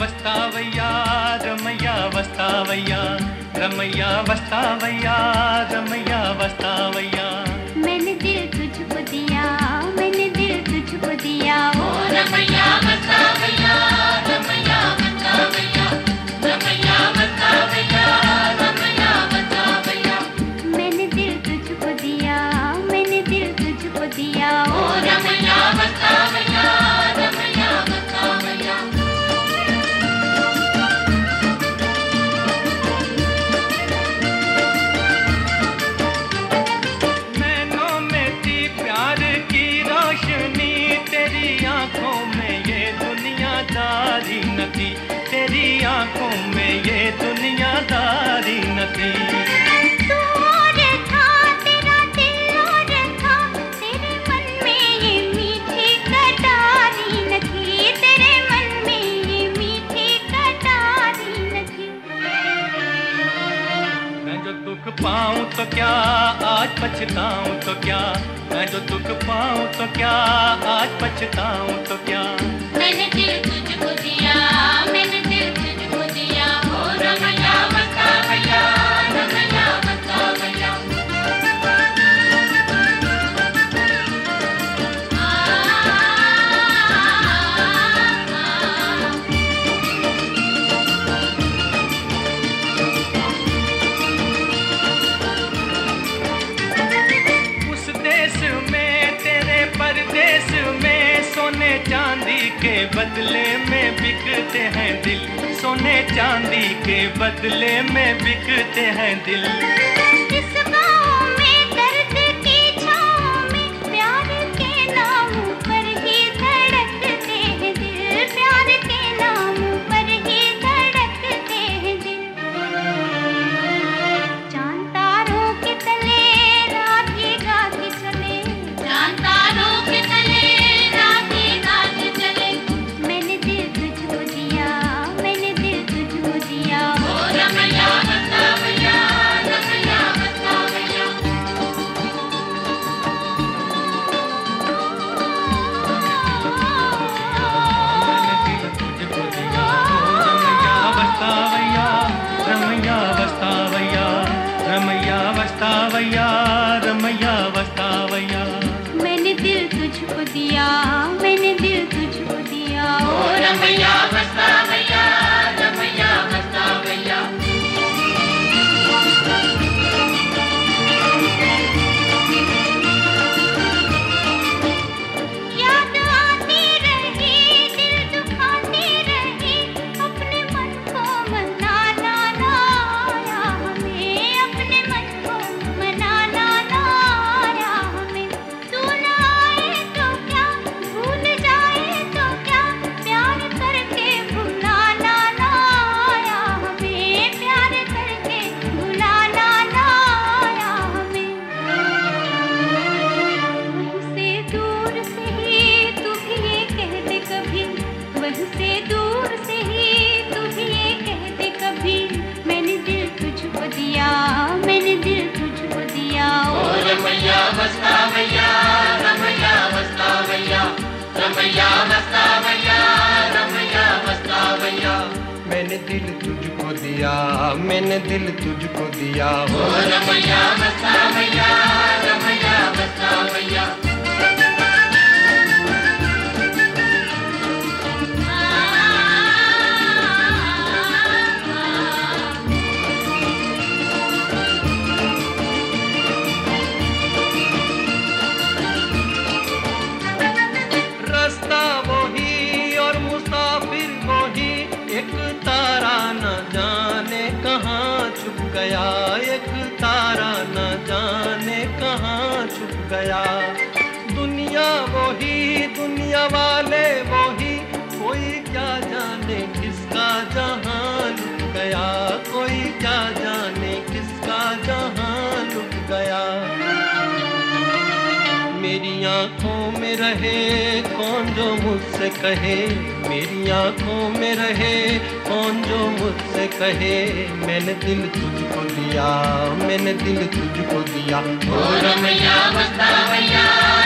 वस्तावैया रमैया वस्तावैया रमैया वस्तावैया रमैया वस्तावैया मैंने दिल तुझको दिया मैंने दिल तुझको दिया। ओ रमैया बस्ता पाऊँ तो क्या आज पछताऊं तो क्या? मैं जो दुख पाऊँ तो क्या आज पछताऊं तो क्या? मैंने दिल तुझको दिया मैंने बदले में बिकते हैं दिल। सोने चांदी के बदले में बिकते हैं दिल। वस्तावैया रमैया वस्तावैया रमैया वस्तावैया मैंने दिल तुझको दिया, मैंने दिल तुझको दिया, ओ रमैया बतावैया मैंने दिल तुझको दिया, मैंने दिल तुझको दिया। हो रमैया बसा मैया, रमैया बसा रास्ता तारा न जाने कहाँ छुप गया। दुनिया वही, दुनिया वाले वही, कोई क्या जाने किसका जहाँ लुट गया। कोई क्या जाने किसका जहाँ लुट गया। मेरी आँखों में रहे मुझसे कहे, मेरी आँखों में रहे। कौन जो मुझसे कहे, मैंने दिल तुझको दिया, मैंने दिल तुझको दिया। ओ रमैया